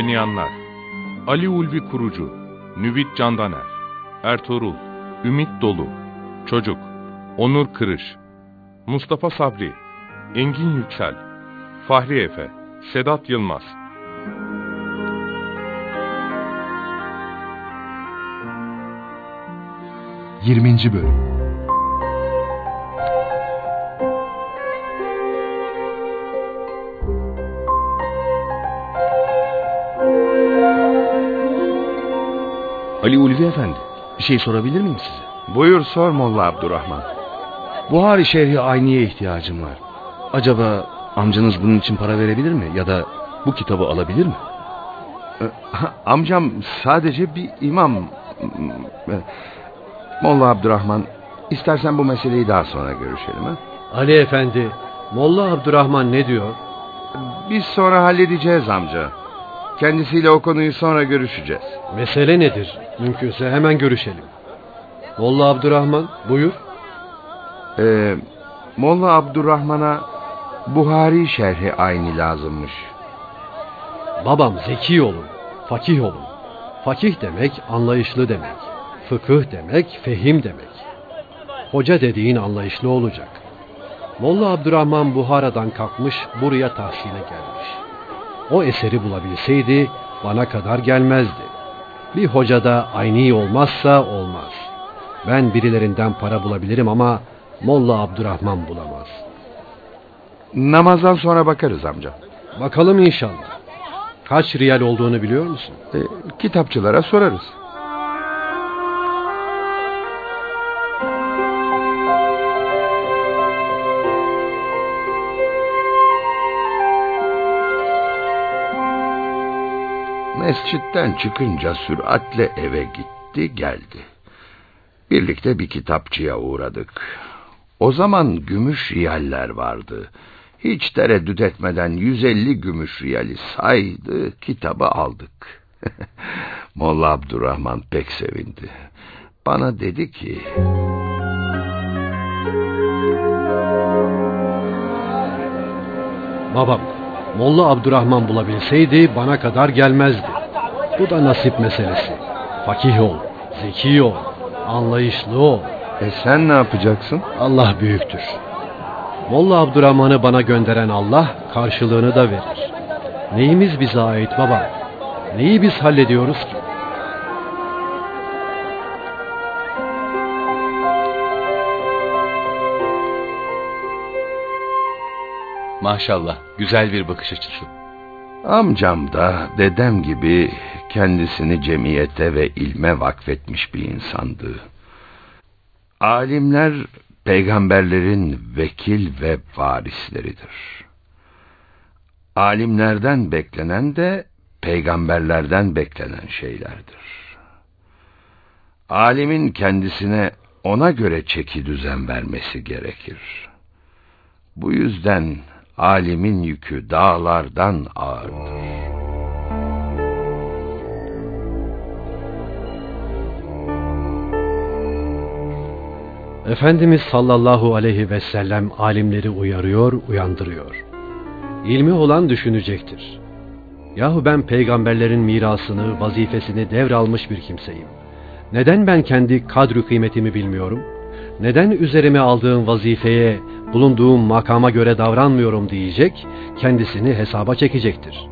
Oynayanlar. Ali Ulvi Kurucu Nüvit Candaner Ertuğrul Ümit Dolu Çocuk Onur Kırış Mustafa Sabri Engin Yüksel Fahri Efe Sedat Yılmaz. Yirminci Bölüm Ali Ulvi Efendi, bir şey sorabilir miyim size? Buyur sor Molla Abdurrahman. Buhari Şerhi Ayni'ye ihtiyacım var. Acaba amcanız bunun için para verebilir mi? Ya da bu kitabı alabilir mi? Ee, Amcam sadece bir imam. Ee, Molla Abdurrahman, istersen bu meseleyi daha sonra görüşelim. Ha? Ali Efendi, Molla Abdurrahman ne diyor? Biz sonra halledeceğiz amca. Kendisiyle o konuyu sonra görüşeceğiz. Mesele nedir? Mümkünse hemen görüşelim. Molla Abdurrahman, buyur. Ee, Molla Abdurrahman'a Buhari şerhi aynı lazımmış. Babam zeki olun, fakih olun. Fakih demek anlayışlı demek. Fıkıh demek fehim demek. Hoca dediğin anlayışlı olacak. Molla Abdurrahman Buhara'dan kalkmış buraya tahsile gelmiş. O eseri bulabilseydi bana kadar gelmezdi. Bir hocada aynı olmazsa olmaz. Ben birilerinden para bulabilirim ama Molla Abdurrahman bulamaz. Namazdan sonra bakarız amca. Bakalım inşallah. Kaç riyal olduğunu biliyor musun? Ee, kitapçılara sorarız. Mescitten çıkınca süratle eve gitti geldi. Birlikte bir kitapçıya uğradık. O zaman gümüş riyaller vardı. Hiç tereddüt etmeden 150 gümüş riyali saydı, kitabı aldık. Molla Abdurrahman pek sevindi. Bana dedi ki... Babam, Molla Abdurrahman bulabilseydi bana kadar gelmezdi. Bu da nasip meselesi. Fakih ol, zeki ol, anlayışlı ol. E sen ne yapacaksın? Allah büyüktür. Molla Abdurrahman'ı bana gönderen Allah karşılığını da verir. Neyimiz bize ait baba? Neyi biz hallediyoruz ki? Maşallah güzel bir bakış açısı. Amcam da dedem gibi kendisini cemiyete ve ilme vakfetmiş bir insandı. Alimler peygamberlerin vekil ve varisleridir. Alimlerden beklenen de peygamberlerden beklenen şeylerdir. Alimin kendisine ona göre çeki düzen vermesi gerekir. Bu yüzden alimin yükü dağlardan ağırdır. Efendimiz sallallahu aleyhi ve sellem alimleri uyarıyor, uyandırıyor. İlmi olan düşünecektir. Yahu ben peygamberlerin mirasını, vazifesini devralmış bir kimseyim. Neden ben kendi kadri kıymetimi bilmiyorum? Neden üzerime aldığım vazifeye, bulunduğum makama göre davranmıyorum diyecek, kendisini hesaba çekecektir.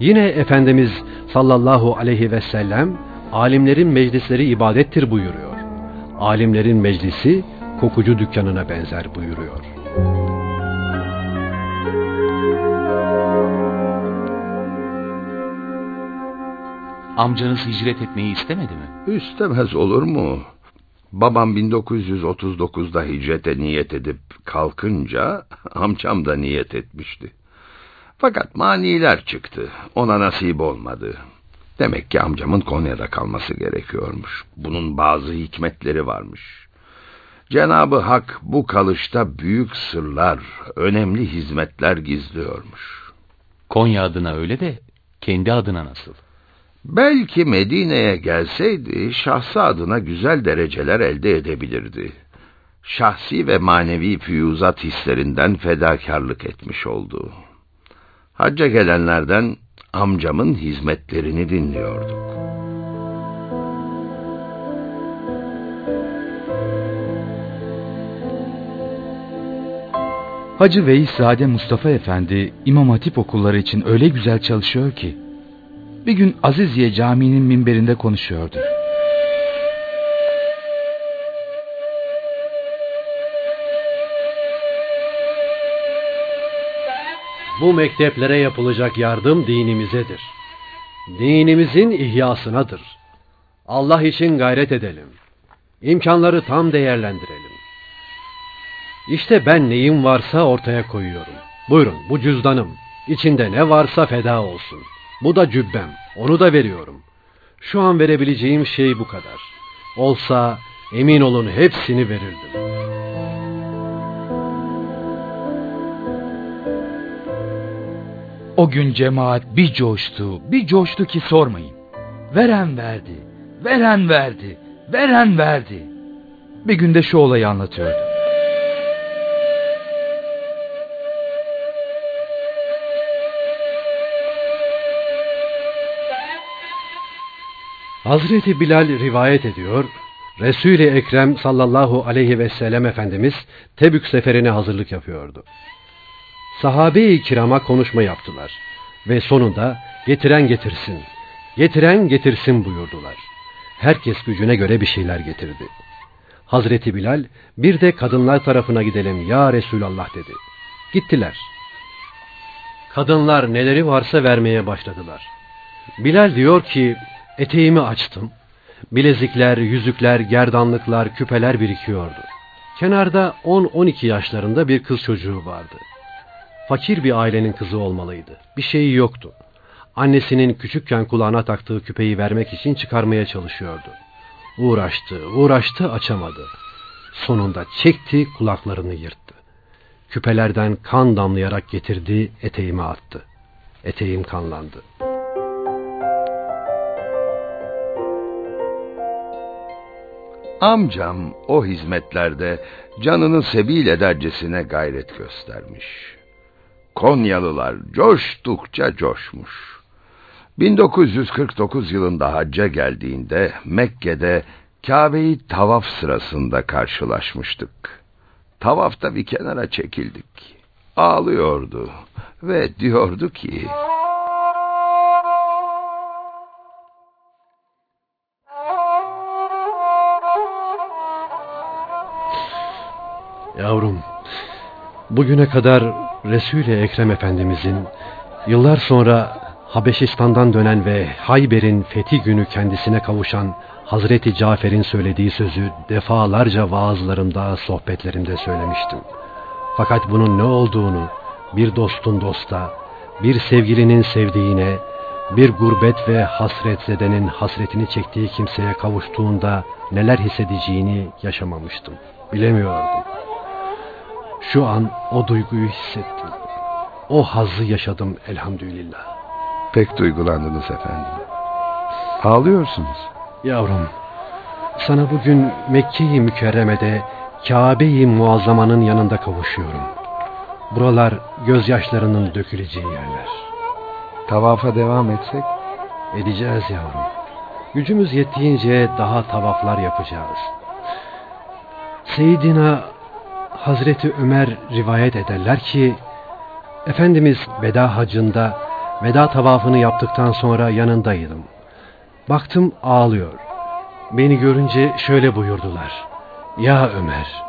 Yine Efendimiz sallallahu aleyhi ve sellem, alimlerin meclisleri ibadettir buyuruyor. Alimlerin meclisi, kokucu dükkanına benzer buyuruyor. Amcanız hicret etmeyi istemedi mi? İstemez olur mu? Babam 1939'da hicrete niyet edip kalkınca amcam da niyet etmişti. Fakat maniler çıktı. Ona nasip olmadı. Demek ki amcamın Konya'da kalması gerekiyormuş. Bunun bazı hikmetleri varmış. Cenabı Hak bu kalışta büyük sırlar, önemli hizmetler gizliyormuş. Konya adına öyle de kendi adına nasıl? Belki Medine'ye gelseydi şahsı adına güzel dereceler elde edebilirdi. Şahsi ve manevi füyuzat hislerinden fedakarlık etmiş oldu. Hacca gelenlerden amcamın hizmetlerini dinliyorduk. Hacı Veyizade Mustafa Efendi İmam Hatip okulları için öyle güzel çalışıyor ki. Bir gün Aziziye Camii'nin minberinde konuşuyordu. Bu mekteplere yapılacak yardım dinimizedir. Dinimizin ihyasınadır. Allah için gayret edelim. İmkanları tam değerlendirelim. İşte ben neyim varsa ortaya koyuyorum. Buyurun bu cüzdanım. İçinde ne varsa feda olsun. Bu da cübbem. Onu da veriyorum. Şu an verebileceğim şey bu kadar. Olsa emin olun hepsini verirdim. O gün cemaat bir coştu, bir coştu ki sormayın. Veren verdi, veren verdi, veren verdi. Bir günde şu olayı anlatıyordu. Hazreti Bilal rivayet ediyor, Resul-i Ekrem sallallahu aleyhi ve sellem Efendimiz Tebük seferine hazırlık yapıyordu. Sahabe-i kirama konuşma yaptılar ve sonunda getiren getirsin, getiren getirsin buyurdular. Herkes gücüne göre bir şeyler getirdi. Hazreti Bilal bir de kadınlar tarafına gidelim ya Resulallah dedi. Gittiler. Kadınlar neleri varsa vermeye başladılar. Bilal diyor ki eteğimi açtım. Bilezikler, yüzükler, gerdanlıklar, küpeler birikiyordu. Kenarda 10-12 yaşlarında bir kız çocuğu vardı. Fakir bir ailenin kızı olmalıydı. Bir şeyi yoktu. Annesinin küçükken kulağına taktığı küpeyi vermek için çıkarmaya çalışıyordu. Uğraştı, uğraştı, açamadı. Sonunda çekti, kulaklarını yırttı. Küpelerden kan damlayarak getirdi, eteğime attı. Eteğim kanlandı. Amcam o hizmetlerde canını sebil edercesine gayret göstermiş. Konyalılar coştukça coşmuş. 1949 yılında hacca geldiğinde Mekke'de Kabe'yi tavaf sırasında karşılaşmıştık. Tavafta bir kenara çekildik. Ağlıyordu ve diyordu ki... Yavrum, bugüne kadar Resul-i Ekrem Efendimizin yıllar sonra Habeşistan'dan dönen ve Hayber'in fethi günü kendisine kavuşan Hazreti Cafer'in söylediği sözü defalarca vaazlarımda, sohbetlerimde söylemiştim. Fakat bunun ne olduğunu bir dostun dosta, bir sevgilinin sevdiğine, bir gurbet ve hasretzedenin hasretini çektiği kimseye kavuştuğunda neler hissedeceğini yaşamamıştım. Bilemiyordum. Şu an o duyguyu hissettim. O hazzı yaşadım elhamdülillah. Pek duygulandınız efendim. Ağlıyorsunuz. Yavrum, sana bugün Mekke-i Mükerreme'de Kabe-i Muazzama'nın yanında kavuşuyorum. Buralar gözyaşlarının döküleceği yerler. Tavafa devam etsek? Edeceğiz yavrum. Gücümüz yettiğince daha tavaflar yapacağız. Seyyidina Hazreti Ömer rivayet ederler ki Efendimiz veda hacında veda tavafını yaptıktan sonra yanındaydım. Baktım ağlıyor. Beni görünce şöyle buyurdular. Ya Ömer,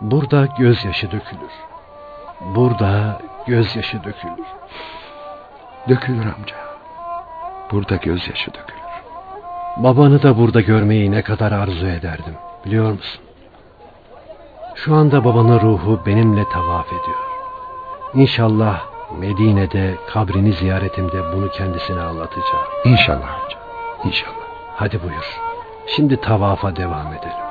burada gözyaşı dökülür. Burada gözyaşı dökülür. Dökülür amca. Burada gözyaşı dökülür. Babanı da burada görmeyi ne kadar arzu ederdim. Biliyor musun? Şu anda babanın ruhu benimle tavaf ediyor. İnşallah Medine'de kabrini ziyaretimde bunu kendisine anlatacağım. İnşallah amca. İnşallah. Hadi buyur. Şimdi tavafa devam edelim.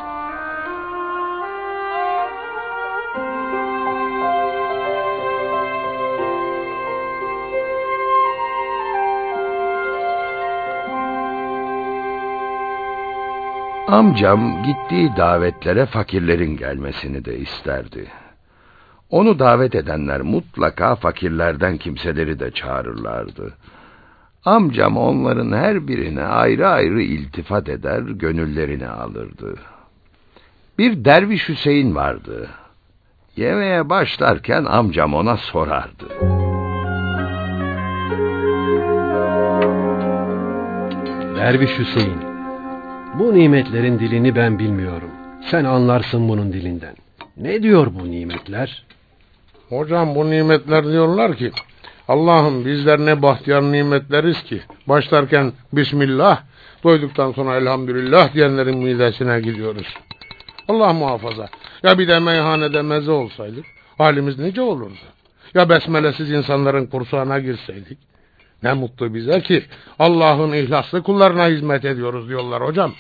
Amcam gittiği davetlere fakirlerin gelmesini de isterdi. Onu davet edenler mutlaka fakirlerden kimseleri de çağırırlardı. Amcam onların her birine ayrı ayrı iltifat eder, gönüllerini alırdı. Bir derviş Hüseyin vardı. Yemeğe başlarken amcam ona sorardı. Derviş Hüseyin, bu nimetlerin dilini ben bilmiyorum. Sen anlarsın bunun dilinden. Ne diyor bu nimetler? Hocam bu nimetler diyorlar ki Allah'ım bizler ne bahtiyar nimetleriz ki başlarken Bismillah doyduktan sonra elhamdülillah diyenlerin midesine gidiyoruz. Allah muhafaza. Ya bir de meyhanede meze olsaydık halimiz nice olurdu. Ya besmelesiz insanların kursağına girseydik. Ne mutlu bize ki Allah'ın ihlaslı kullarına hizmet ediyoruz diyorlar hocam.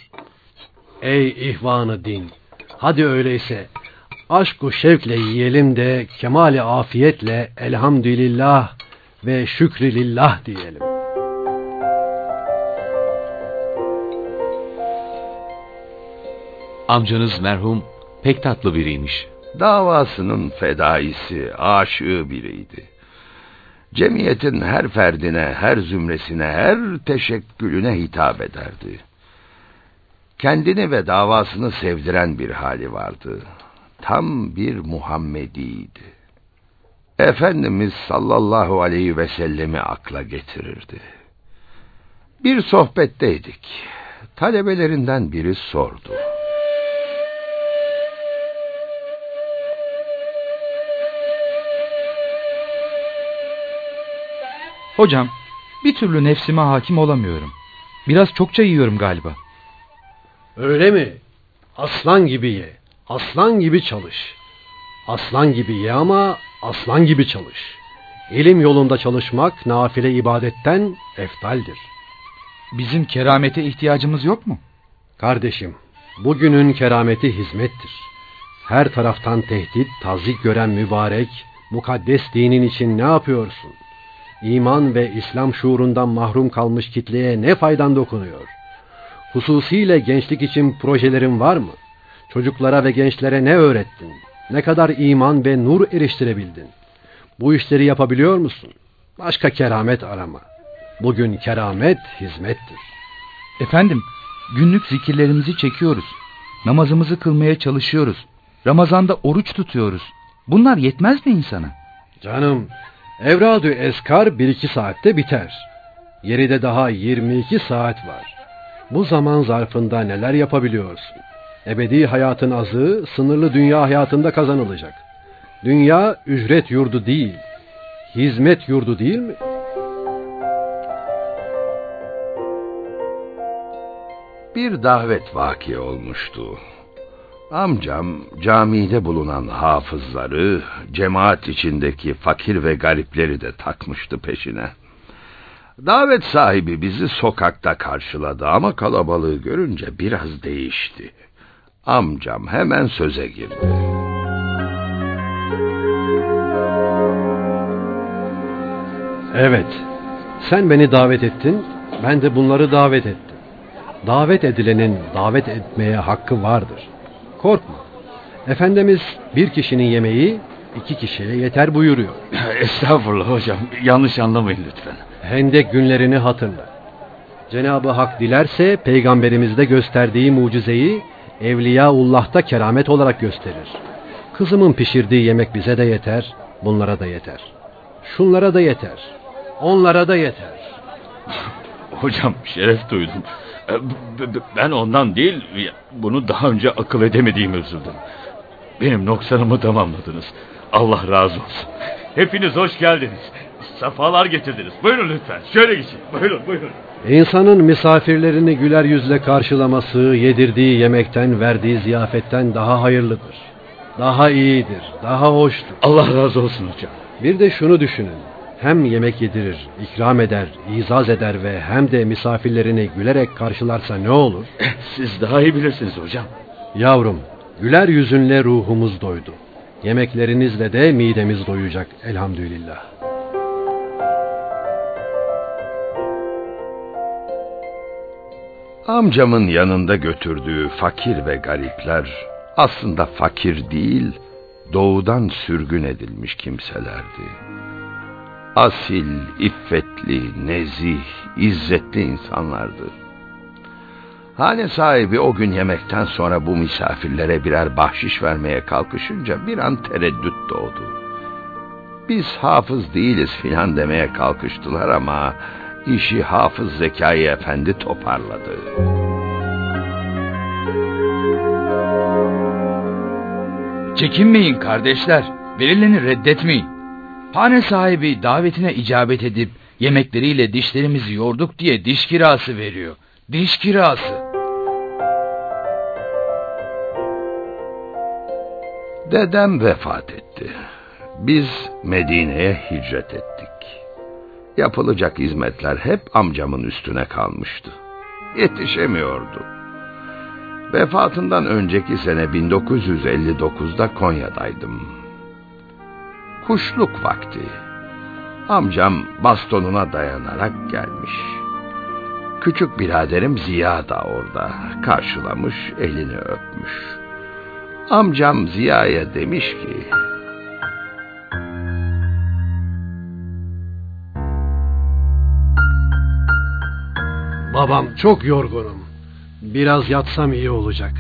Ey ihvanı din! Hadi öyleyse aşku şevkle yiyelim de kemali afiyetle elhamdülillah ve şükrilillah diyelim. Amcanız merhum pek tatlı biriymiş. Davasının fedaisi, aşığı biriydi. Cemiyetin her ferdine, her zümresine, her teşekkülüne hitap ederdi. Kendini ve davasını sevdiren bir hali vardı. Tam bir Muhammediydi. Efendimiz sallallahu aleyhi ve sellemi akla getirirdi. Bir sohbetteydik. Talebelerinden biri sordu. Hocam, bir türlü nefsime hakim olamıyorum. Biraz çokça yiyorum galiba. Öyle mi? Aslan gibi ye. Aslan gibi çalış. Aslan gibi ye ama aslan gibi çalış. İlim yolunda çalışmak nafile ibadetten eftaldir. Bizim keramete ihtiyacımız yok mu? Kardeşim, bugünün kerameti hizmettir. Her taraftan tehdit, tazik gören mübarek, mukaddes dinin için ne yapıyorsun? İman ve İslam şuurundan mahrum kalmış kitleye ne faydan dokunuyor? Hususiyle gençlik için projelerin var mı? Çocuklara ve gençlere ne öğrettin? Ne kadar iman ve nur eriştirebildin? Bu işleri yapabiliyor musun? Başka keramet arama. Bugün keramet hizmettir. Efendim, günlük zikirlerimizi çekiyoruz. Namazımızı kılmaya çalışıyoruz. Ramazanda oruç tutuyoruz. Bunlar yetmez mi insana? Canım, Evradü eskar bir iki saatte biter. Geride daha 22 saat var. Bu zaman zarfında neler yapabiliyorsun? Ebedi hayatın azı sınırlı dünya hayatında kazanılacak. Dünya ücret yurdu değil, hizmet yurdu değil mi? Bir davet vaki olmuştu. Amcam camide bulunan hafızları, cemaat içindeki fakir ve garipleri de takmıştı peşine. Davet sahibi bizi sokakta karşıladı ama kalabalığı görünce biraz değişti. Amcam hemen söze girdi. Evet, sen beni davet ettin, ben de bunları davet ettim. Davet edilenin davet etmeye hakkı vardır. Korkma. Efendimiz bir kişinin yemeği iki kişiye yeter buyuruyor. Estağfurullah hocam. Yanlış anlamayın lütfen. Hendek günlerini hatırla. Cenabı Hak dilerse peygamberimizde gösterdiği mucizeyi Evliyaullah'ta keramet olarak gösterir. Kızımın pişirdiği yemek bize de yeter, bunlara da yeter. Şunlara da yeter, onlara da yeter. Hocam şeref duydum. E, b- Ben ondan değil, bunu daha önce akıl edemediğimi üzüldüm. Benim noksanımı tamamladınız. Allah razı olsun. Hepiniz hoş geldiniz. Safalar getirdiniz. Buyurun lütfen. Şöyle geçin. Buyurun buyurun. İnsanın misafirlerini güler yüzle karşılaması, yedirdiği yemekten, verdiği ziyafetten daha hayırlıdır. Daha iyidir, daha hoştur. Allah razı olsun hocam. Bir de şunu düşünün. Hem yemek yedirir, ikram eder, izaz eder ve hem de misafirlerini gülerek karşılarsa ne olur? Siz daha iyi bilirsiniz hocam. Yavrum, güler yüzünle ruhumuz doydu. Yemeklerinizle de midemiz doyacak elhamdülillah. Amcamın yanında götürdüğü fakir ve garipler aslında fakir değil, doğudan sürgün edilmiş kimselerdi. Asil, iffetli, nezih, izzetli insanlardı. Hane sahibi o gün yemekten sonra bu misafirlere birer bahşiş vermeye kalkışınca bir an tereddüt doğdu. Biz hafız değiliz filan demeye kalkıştılar ama işi Hafız Zekai Efendi toparladı. Çekinmeyin kardeşler. Verileni reddetmeyin. Hane sahibi davetine icabet edip yemekleriyle dişlerimizi yorduk diye diş kirası veriyor. Diş kirası. Dedem vefat etti. Biz Medine'ye hicret ettik. Yapılacak hizmetler hep amcamın üstüne kalmıştı. Yetişemiyordu. Vefatından önceki sene 1959'da Konya'daydım. Kuşluk vakti. Amcam bastonuna dayanarak gelmiş. Küçük biraderim Ziya da orada. Karşılamış, elini öpmüş. Amcam Ziya'ya demiş ki... Babam çok yorgunum. Biraz yatsam iyi olacak.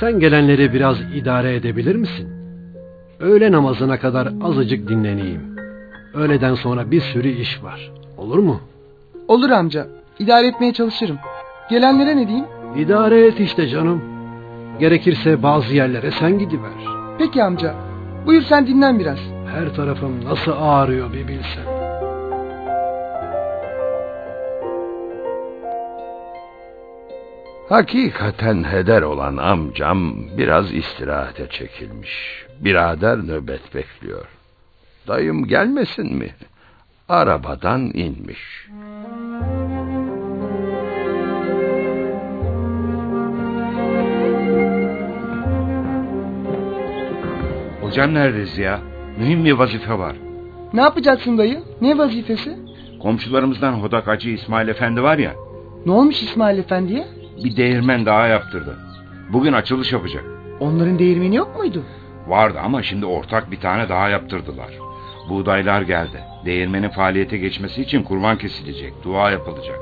Sen gelenleri biraz idare edebilir misin? Öğle namazına kadar azıcık dinleneyim. Öğleden sonra bir sürü iş var. Olur mu? Olur amca. İdare etmeye çalışırım. Gelenlere ne diyeyim? İdare et işte canım. Gerekirse bazı yerlere sen gidiver. Peki amca. Buyur sen dinlen biraz. Her tarafım nasıl ağrıyor bir bilsen. Hakikaten heder olan amcam biraz istirahate çekilmiş. Birader nöbet bekliyor. Dayım gelmesin mi? Arabadan inmiş. Hocam neredeyiz ya? Mühim bir vazife var. Ne yapacaksın dayı? Ne vazifesi? Komşularımızdan Hodakacı İsmail Efendi var ya, Ne olmuş İsmail Efendi'ye? Bir değirmen daha yaptırdı. Bugün açılış yapacak. Onların değirmeni yok muydu? Vardı ama şimdi ortak bir tane daha yaptırdılar. Buğdaylar geldi. Değirmenin faaliyete geçmesi için kurban kesilecek, dua yapılacak.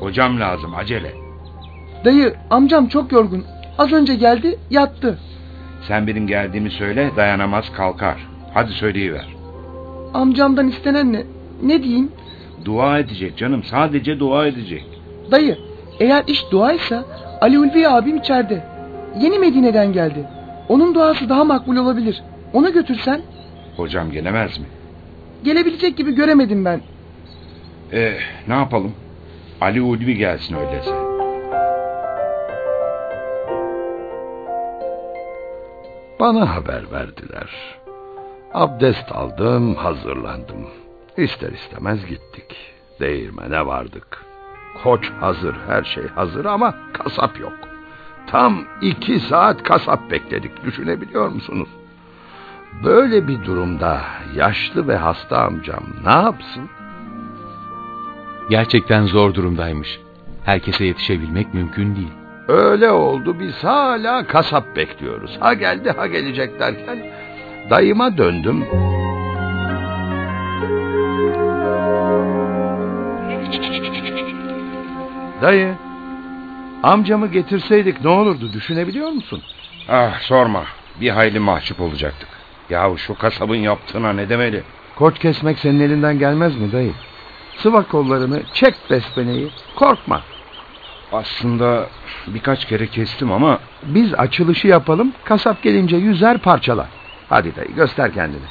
Hocam lazım, acele. Dayı amcam çok yorgun. Az önce geldi yattı. Sen benim geldiğimi söyle, dayanamaz kalkar. Hadi söyleyiver. Amcamdan istenen ne? Ne diyeyim? Dua edecek canım, sadece dua edecek. Dayı eğer iş duaysa Ali Ulvi abim içeride. Yeni Medine'den geldi. Onun duası daha makbul olabilir. Ona götürsen Hocam gelemez mi? gelebilecek gibi göremedim ben. Eh, ne yapalım? Ali Ulvi gelsin öyleyse. Bana haber verdiler. Abdest aldım, hazırlandım. İster istemez gittik. Değirmene vardık. Koç hazır, her şey hazır ama kasap yok. Tam iki saat kasap bekledik, düşünebiliyor musunuz? Böyle bir durumda yaşlı ve hasta amcam ne yapsın? Gerçekten zor durumdaymış. Herkese yetişebilmek mümkün değil. Öyle oldu biz hala kasap bekliyoruz. Ha geldi ha gelecek derken dayıma döndüm. Dayı, amcamı getirseydik ne olurdu düşünebiliyor musun? Ah sorma. Bir hayli mahcup olacaktık. Yahu şu kasabın yaptığına ne demeli? Koç kesmek senin elinden gelmez mi dayı? Sıva kollarını, çek besmeneyi, korkma. Aslında birkaç kere kestim ama Biz açılışı yapalım, kasap gelince yüzer parçalar. Hadi dayı göster kendini.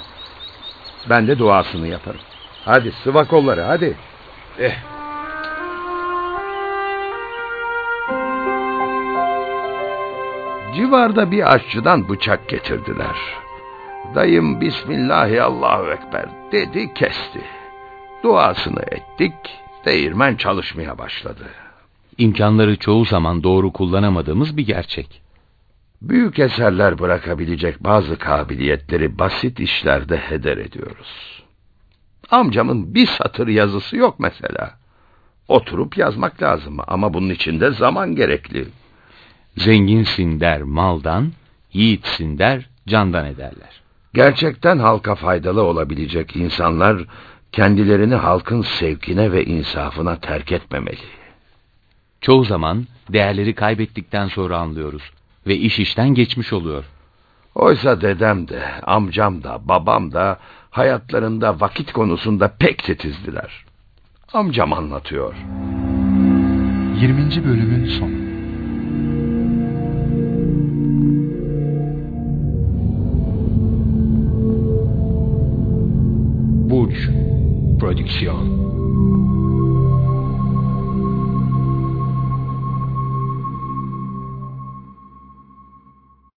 Ben de duasını yaparım. Hadi sıva kolları hadi. Eh. Civarda bir aşçıdan bıçak getirdiler. Dayım Bismillahi Allahu Ekber dedi kesti. Duasını ettik, değirmen çalışmaya başladı. İmkanları çoğu zaman doğru kullanamadığımız bir gerçek. Büyük eserler bırakabilecek bazı kabiliyetleri basit işlerde heder ediyoruz. Amcamın bir satır yazısı yok mesela. Oturup yazmak lazım ama bunun için de zaman gerekli. Zenginsin der maldan, yiğitsin der candan ederler. Gerçekten halka faydalı olabilecek insanlar kendilerini halkın sevkine ve insafına terk etmemeli. Çoğu zaman değerleri kaybettikten sonra anlıyoruz ve iş işten geçmiş oluyor. Oysa dedem de, amcam da, babam da hayatlarında vakit konusunda pek titizdiler. Amcam anlatıyor. 20. bölümün sonu. Production.